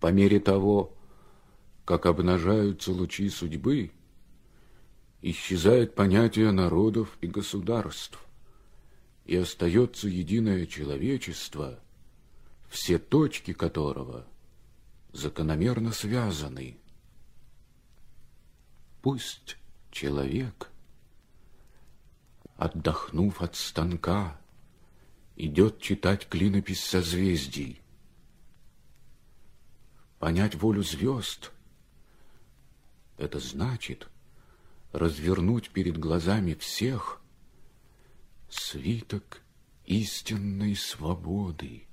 По мере того, как обнажаются лучи судьбы, исчезает понятие народов и государств, и остается единое человечество, все точки которого закономерно связаны. Пусть человек, отдохнув от станка, идет читать клинопись созвездий. Понять волю звезд — это значит развернуть перед глазами всех свиток истинной свободы.